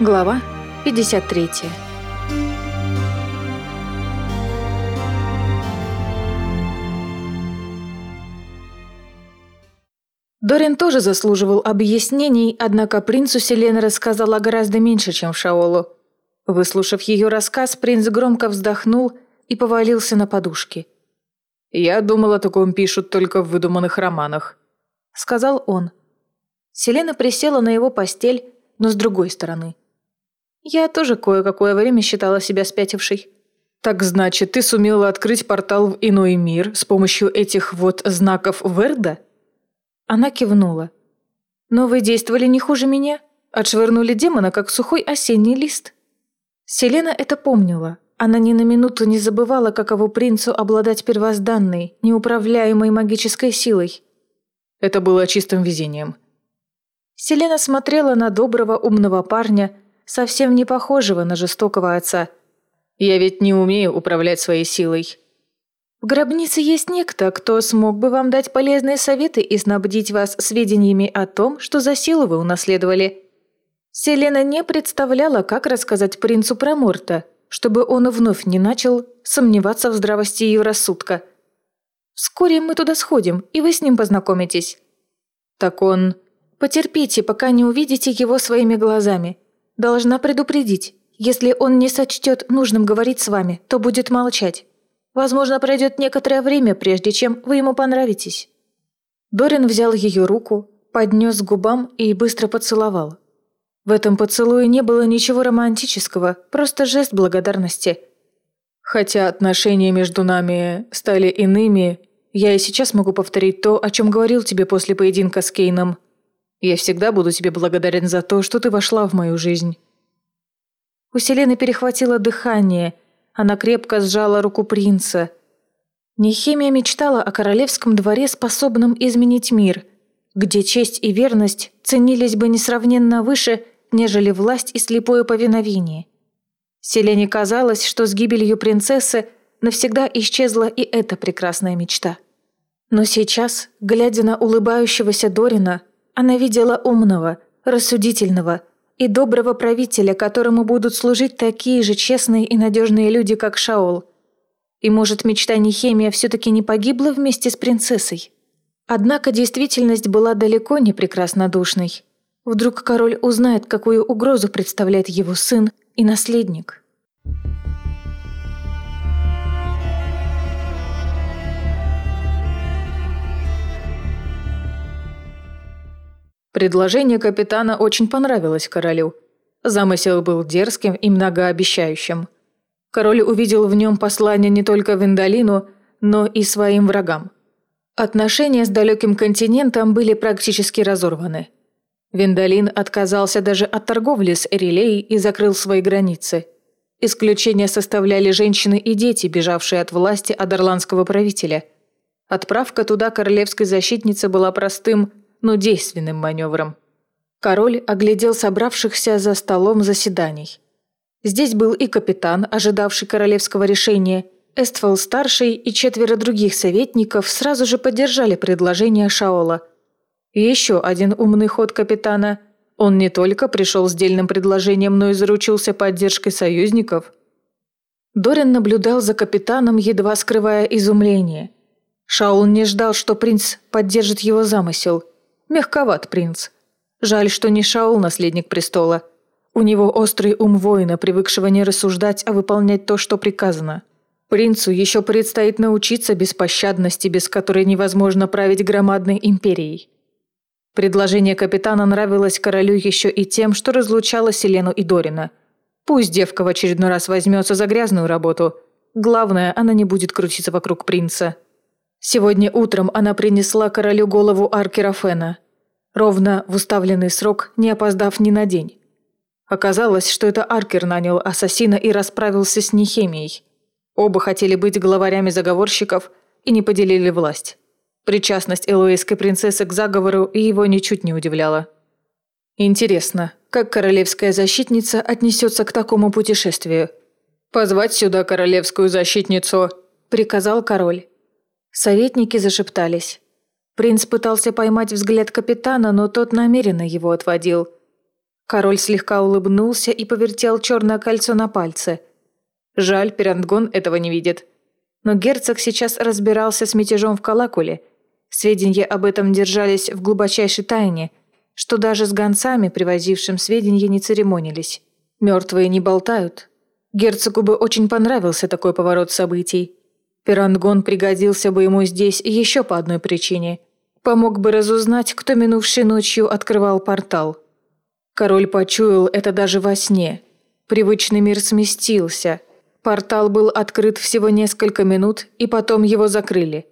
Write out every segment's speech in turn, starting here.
Глава 53 Дорин тоже заслуживал объяснений, однако принцу Селена рассказала гораздо меньше, чем Шаолу. Выслушав ее рассказ, принц громко вздохнул и повалился на подушки. «Я думал, о таком пишут только в выдуманных романах», — сказал он. Селена присела на его постель, но с другой стороны. Я тоже кое-какое время считала себя спятившей. «Так значит, ты сумела открыть портал в иной мир с помощью этих вот знаков Верда?» Она кивнула. «Но вы действовали не хуже меня. Отшвырнули демона, как сухой осенний лист». Селена это помнила. Она ни на минуту не забывала, каково принцу обладать первозданной, неуправляемой магической силой. Это было чистым везением. Селена смотрела на доброго умного парня, совсем не похожего на жестокого отца. «Я ведь не умею управлять своей силой». «В гробнице есть некто, кто смог бы вам дать полезные советы и снабдить вас сведениями о том, что за силу вы унаследовали». Селена не представляла, как рассказать принцу про Морта, чтобы он вновь не начал сомневаться в здравости ее рассудка. «Вскоре мы туда сходим, и вы с ним познакомитесь». «Так он...» «Потерпите, пока не увидите его своими глазами. Должна предупредить, если он не сочтет нужным говорить с вами, то будет молчать. Возможно, пройдет некоторое время, прежде чем вы ему понравитесь». Дорин взял ее руку, поднес к губам и быстро поцеловал. В этом поцелуе не было ничего романтического, просто жест благодарности. Хотя отношения между нами стали иными, я и сейчас могу повторить то, о чем говорил тебе после поединка с Кейном. Я всегда буду тебе благодарен за то, что ты вошла в мою жизнь». У Селены перехватило дыхание. Она крепко сжала руку принца. Нехемия мечтала о королевском дворе, способном изменить мир, где честь и верность ценились бы несравненно выше, нежели власть и слепое повиновение. Селене казалось, что с гибелью принцессы навсегда исчезла и эта прекрасная мечта. Но сейчас, глядя на улыбающегося Дорина, она видела умного, рассудительного и доброго правителя, которому будут служить такие же честные и надежные люди, как Шаол. И может, мечта Нехемия все-таки не погибла вместе с принцессой? Однако действительность была далеко не прекраснодушной. Вдруг король узнает, какую угрозу представляет его сын и наследник. Предложение капитана очень понравилось королю. Замысел был дерзким и многообещающим. Король увидел в нем послание не только Виндалину, но и своим врагам. Отношения с далеким континентом были практически разорваны. Виндалин отказался даже от торговли с Эрилей и закрыл свои границы. Исключение составляли женщины и дети, бежавшие от власти адерландского правителя. Отправка туда королевской защитницы была простым – но действенным маневром. Король оглядел собравшихся за столом заседаний. Здесь был и капитан, ожидавший королевского решения, Эстфол-старший и четверо других советников сразу же поддержали предложение Шаола. И еще один умный ход капитана. Он не только пришел с дельным предложением, но и заручился поддержкой союзников. Дорин наблюдал за капитаном, едва скрывая изумление. Шаул не ждал, что принц поддержит его замысел – Мягковат принц. Жаль, что не Шаул наследник престола. У него острый ум воина, привыкшего не рассуждать, а выполнять то, что приказано. Принцу еще предстоит научиться беспощадности, без которой невозможно править громадной империей. Предложение капитана нравилось королю еще и тем, что разлучало Селену и Дорина. Пусть девка в очередной раз возьмется за грязную работу. Главное, она не будет крутиться вокруг принца. Сегодня утром она принесла королю голову Аркера Фена, ровно в уставленный срок, не опоздав ни на день. Оказалось, что это Аркер нанял ассасина и расправился с Нехемией. Оба хотели быть главарями заговорщиков и не поделили власть. Причастность элуэйской принцессы к заговору его ничуть не удивляла. Интересно, как королевская защитница отнесется к такому путешествию? «Позвать сюда королевскую защитницу», – приказал король. Советники зашептались. Принц пытался поймать взгляд капитана, но тот намеренно его отводил. Король слегка улыбнулся и повертел черное кольцо на пальце. Жаль, Пирангон этого не видит. Но герцог сейчас разбирался с мятежом в Калакуле. Сведения об этом держались в глубочайшей тайне, что даже с гонцами, привозившим сведения, не церемонились. Мертвые не болтают. Герцогу бы очень понравился такой поворот событий. Пирангон пригодился бы ему здесь еще по одной причине. Помог бы разузнать, кто минувшей ночью открывал портал. Король почуял это даже во сне. Привычный мир сместился. Портал был открыт всего несколько минут, и потом его закрыли.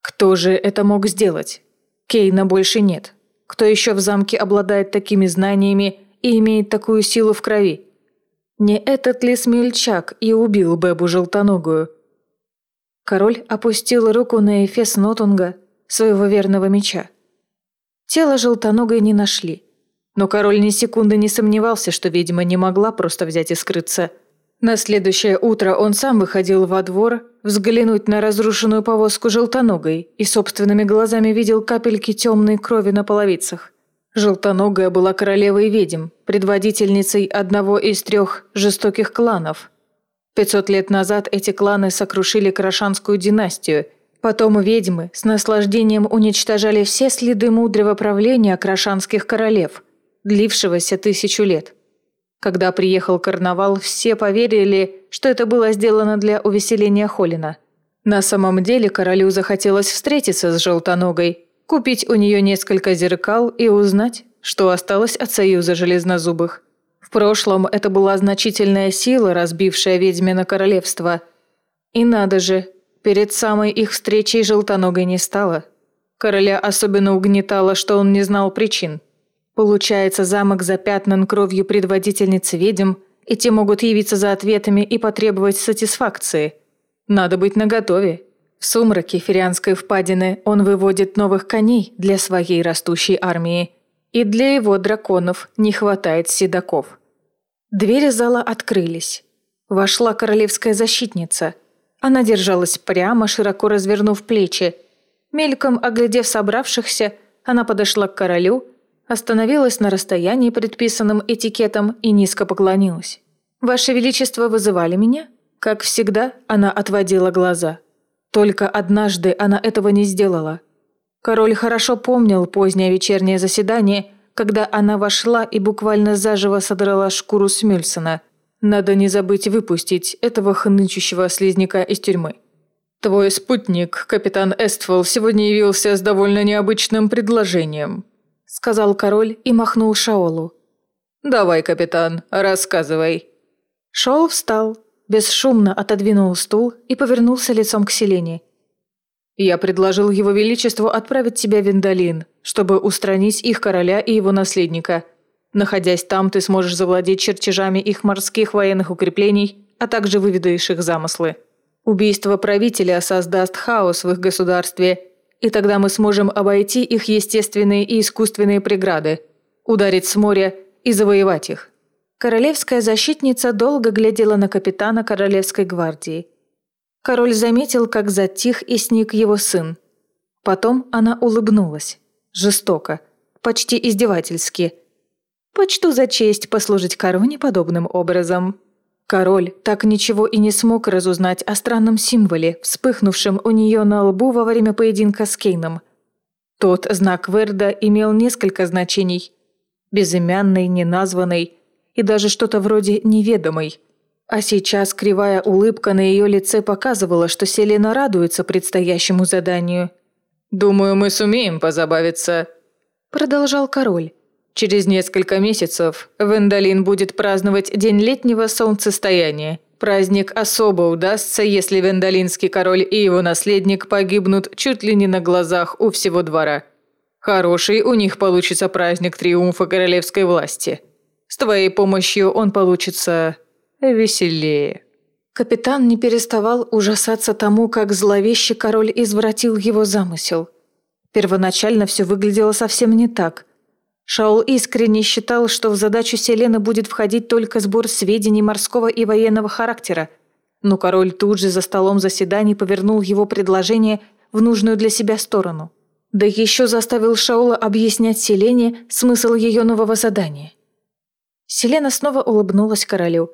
Кто же это мог сделать? Кейна больше нет. Кто еще в замке обладает такими знаниями и имеет такую силу в крови? Не этот ли смельчак и убил Бебу Желтоногую? Король опустил руку на эфес Нотунга, своего верного меча. Тело Желтоногой не нашли – но король ни секунды не сомневался, что ведьма не могла просто взять и скрыться. На следующее утро он сам выходил во двор, взглянуть на разрушенную повозку желтоногой и собственными глазами видел капельки темной крови на половицах. Желтоногая была королевой ведьм, предводительницей одного из трех жестоких кланов. Пятьсот лет назад эти кланы сокрушили Крашанскую династию. Потом ведьмы с наслаждением уничтожали все следы мудрого правления крашанских королев – длившегося тысячу лет. Когда приехал карнавал, все поверили, что это было сделано для увеселения Холина. На самом деле королю захотелось встретиться с Желтоногой, купить у нее несколько зеркал и узнать, что осталось от союза железнозубых. В прошлом это была значительная сила, разбившая ведьмино королевство. И надо же, перед самой их встречей Желтоногой не стало. Короля особенно угнетало, что он не знал причин – Получается, замок запятнан кровью предводительницы ведьм, и те могут явиться за ответами и потребовать сатисфакции. Надо быть наготове. В сумраке Ферианской впадины он выводит новых коней для своей растущей армии. И для его драконов не хватает седаков. Двери зала открылись. Вошла королевская защитница. Она держалась прямо, широко развернув плечи. Мельком оглядев собравшихся, она подошла к королю остановилась на расстоянии, предписанном этикетом, и низко поклонилась. «Ваше Величество вызывали меня?» Как всегда, она отводила глаза. Только однажды она этого не сделала. Король хорошо помнил позднее вечернее заседание, когда она вошла и буквально заживо содрала шкуру Смюльсона. Надо не забыть выпустить этого хнычущего слизняка из тюрьмы. «Твой спутник, капитан Эствол, сегодня явился с довольно необычным предложением», сказал король и махнул Шаолу. «Давай, капитан, рассказывай». Шаол встал, бесшумно отодвинул стул и повернулся лицом к Селене. «Я предложил его величеству отправить тебя в Виндалин, чтобы устранить их короля и его наследника. Находясь там, ты сможешь завладеть чертежами их морских военных укреплений, а также выведаешь их замыслы. Убийство правителя создаст хаос в их государстве – и тогда мы сможем обойти их естественные и искусственные преграды, ударить с моря и завоевать их». Королевская защитница долго глядела на капитана Королевской гвардии. Король заметил, как затих и сник его сын. Потом она улыбнулась. Жестоко. Почти издевательски. «Почту за честь послужить короне подобным образом». Король так ничего и не смог разузнать о странном символе, вспыхнувшем у нее на лбу во время поединка с Кейном. Тот знак Верда имел несколько значений. Безымянный, неназванный и даже что-то вроде неведомый. А сейчас кривая улыбка на ее лице показывала, что Селена радуется предстоящему заданию. «Думаю, мы сумеем позабавиться», – продолжал король. Через несколько месяцев Вендалин будет праздновать День летнего солнцестояния. Праздник особо удастся, если Вендалинский король и его наследник погибнут чуть ли не на глазах у всего двора. Хороший у них получится праздник триумфа королевской власти. С твоей помощью он получится веселее». Капитан не переставал ужасаться тому, как зловеще король извратил его замысел. Первоначально все выглядело совсем не так – Шаул искренне считал, что в задачу Селены будет входить только сбор сведений морского и военного характера. Но король тут же за столом заседаний повернул его предложение в нужную для себя сторону. Да еще заставил Шаула объяснять Селене смысл ее нового задания. Селена снова улыбнулась королю.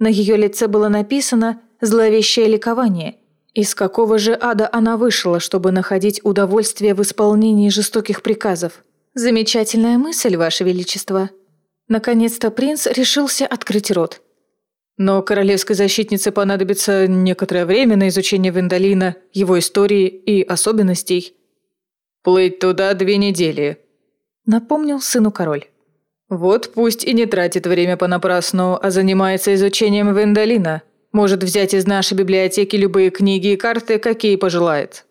На ее лице было написано «зловещее ликование». Из какого же ада она вышла, чтобы находить удовольствие в исполнении жестоких приказов? Замечательная мысль, Ваше Величество. Наконец-то принц решился открыть рот. Но королевской защитнице понадобится некоторое время на изучение Вендалина, его истории и особенностей. «Плыть туда две недели», — напомнил сыну король. «Вот пусть и не тратит время понапрасну, а занимается изучением Вендалина. Может взять из нашей библиотеки любые книги и карты, какие пожелает».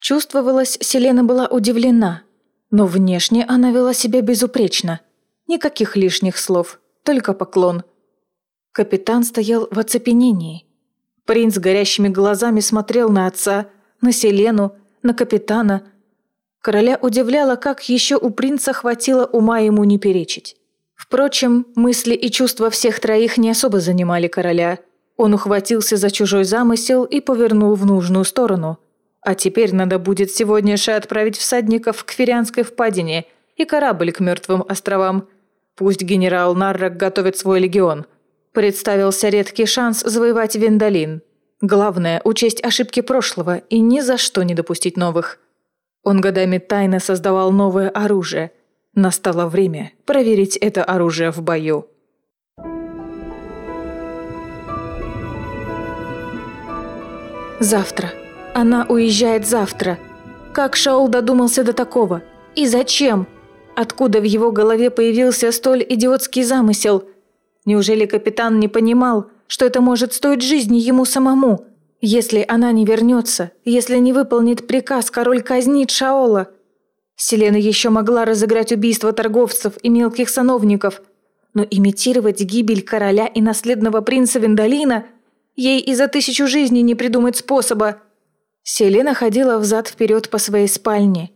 Чувствовалось, Селена была удивлена, но внешне она вела себя безупречно. Никаких лишних слов, только поклон. Капитан стоял в оцепенении. Принц горящими глазами смотрел на отца, на Селену, на капитана – Короля удивляло, как еще у принца хватило ума ему не перечить. Впрочем, мысли и чувства всех троих не особо занимали короля. Он ухватился за чужой замысел и повернул в нужную сторону. А теперь надо будет сегодня же отправить всадников к Ферианской впадине и корабль к мертвым островам. Пусть генерал Наррак готовит свой легион. Представился редкий шанс завоевать Виндалин. Главное – учесть ошибки прошлого и ни за что не допустить новых – он годами тайно создавал новое оружие. Настало время проверить это оружие в бою. Завтра. Она уезжает завтра. Как Шаул додумался до такого? И зачем? Откуда в его голове появился столь идиотский замысел? Неужели капитан не понимал, что это может стоить жизни ему самому? Если она не вернется, если не выполнит приказ, король казнит Шаола. Селена еще могла разыграть убийство торговцев и мелких сановников, но имитировать гибель короля и наследного принца Виндалина ей и за тысячу жизней не придумать способа. Селена ходила взад-вперед по своей спальне.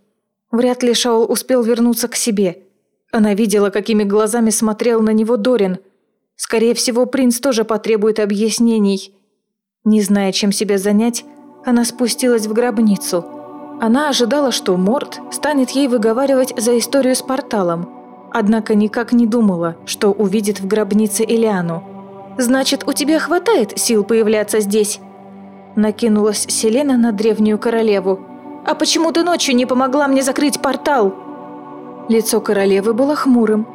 Вряд ли Шаол успел вернуться к себе. Она видела, какими глазами смотрел на него Дорин. Скорее всего, принц тоже потребует объяснений – не зная, чем себя занять, она спустилась в гробницу. Она ожидала, что Морт станет ей выговаривать за историю с порталом, однако никак не думала, что увидит в гробнице Элиану. «Значит, у тебя хватает сил появляться здесь?» Накинулась Селена на древнюю королеву. «А почему ты ночью не помогла мне закрыть портал?» Лицо королевы было хмурым.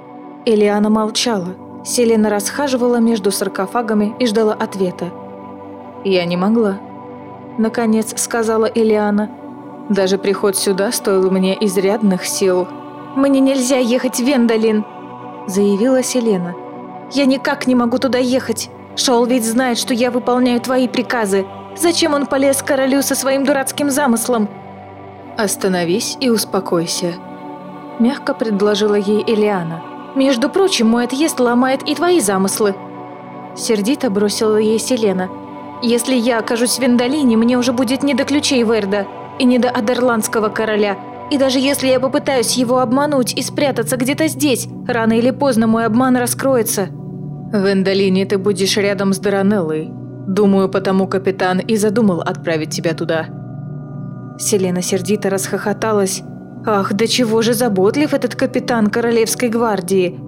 Элиана молчала. Селена расхаживала между саркофагами и ждала ответа. «Я не могла», — наконец сказала Элиана. «Даже приход сюда стоил мне изрядных сил». «Мне нельзя ехать в Вендалин», — заявила Селена. «Я никак не могу туда ехать. Шоул ведь знает, что я выполняю твои приказы. Зачем он полез к королю со своим дурацким замыслом?» «Остановись и успокойся», — мягко предложила ей Элиана. «Между прочим, мой отъезд ломает и твои замыслы», — сердито бросила ей Селена. Если я окажусь в Виндалине, мне уже будет не до ключей Верда и не до Адерландского короля. И даже если я попытаюсь его обмануть и спрятаться где-то здесь, рано или поздно мой обман раскроется. В Виндалине ты будешь рядом с Даранеллой. Думаю, потому капитан и задумал отправить тебя туда. Селена сердито расхохоталась. Ах, до чего же заботлив этот капитан Королевской гвардии.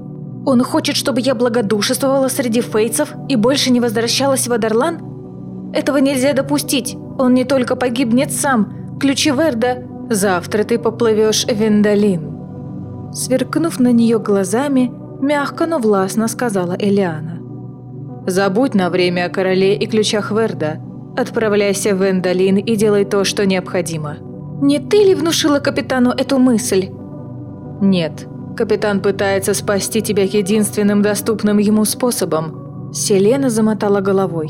Он хочет, чтобы я благодушествовала среди фейцев и больше не возвращалась в Адерлан? Этого нельзя допустить. Он не только погибнет сам. Ключи Верда... Завтра ты поплывешь в Виндалин. Сверкнув на нее глазами, мягко, но властно сказала Элиана. Забудь на время о короле и ключах Верда. Отправляйся в Вендалин и делай то, что необходимо. Не ты ли внушила капитану эту мысль? Нет. Капитан пытается спасти тебя единственным доступным ему способом. Селена замотала головой.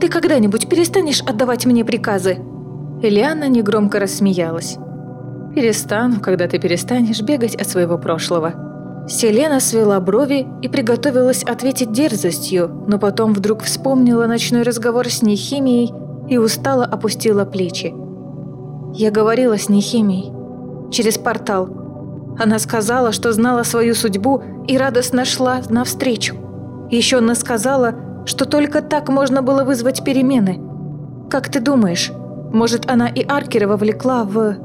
Ты когда-нибудь перестанешь отдавать мне приказы?» Элиана негромко рассмеялась. «Перестану, когда ты перестанешь бегать от своего прошлого». Селена свела брови и приготовилась ответить дерзостью, но потом вдруг вспомнила ночной разговор с Нехимией и устало опустила плечи. «Я говорила с Нехимией. Через портал. Она сказала, что знала свою судьбу и радостно шла навстречу. Еще она сказала, что только так можно было вызвать перемены. Как ты думаешь, может, она и Аркера вовлекла в...»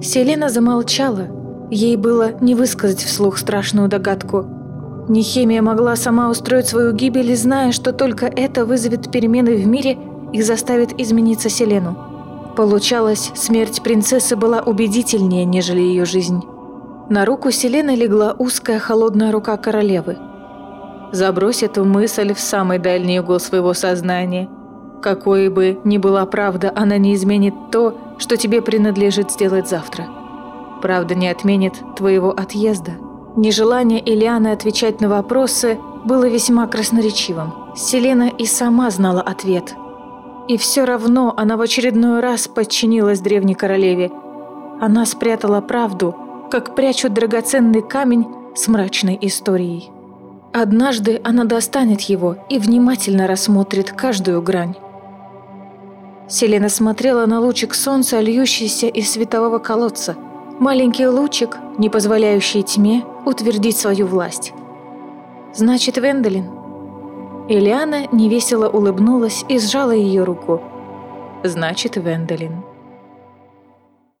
Селена замолчала. Ей было не высказать вслух страшную догадку. Нехемия могла сама устроить свою гибель, зная, что только это вызовет перемены в мире и заставит измениться Селену. Получалось, смерть принцессы была убедительнее, нежели ее жизнь. На руку Селены легла узкая холодная рука королевы. Забрось эту мысль в самый дальний угол своего сознания. Какой бы ни была правда, она не изменит то, что тебе принадлежит сделать завтра. Правда не отменит твоего отъезда. Нежелание Ильяны отвечать на вопросы было весьма красноречивым. Селена и сама знала ответ. И все равно она в очередной раз подчинилась древней королеве. Она спрятала правду, как прячут драгоценный камень с мрачной историей. Однажды она достанет его и внимательно рассмотрит каждую грань. Селена смотрела на лучик солнца, льющийся из светового колодца – Маленький лучик, не позволяющий тьме утвердить свою власть. «Значит, Венделин?» Элиана невесело улыбнулась и сжала ее руку. «Значит, Венделин».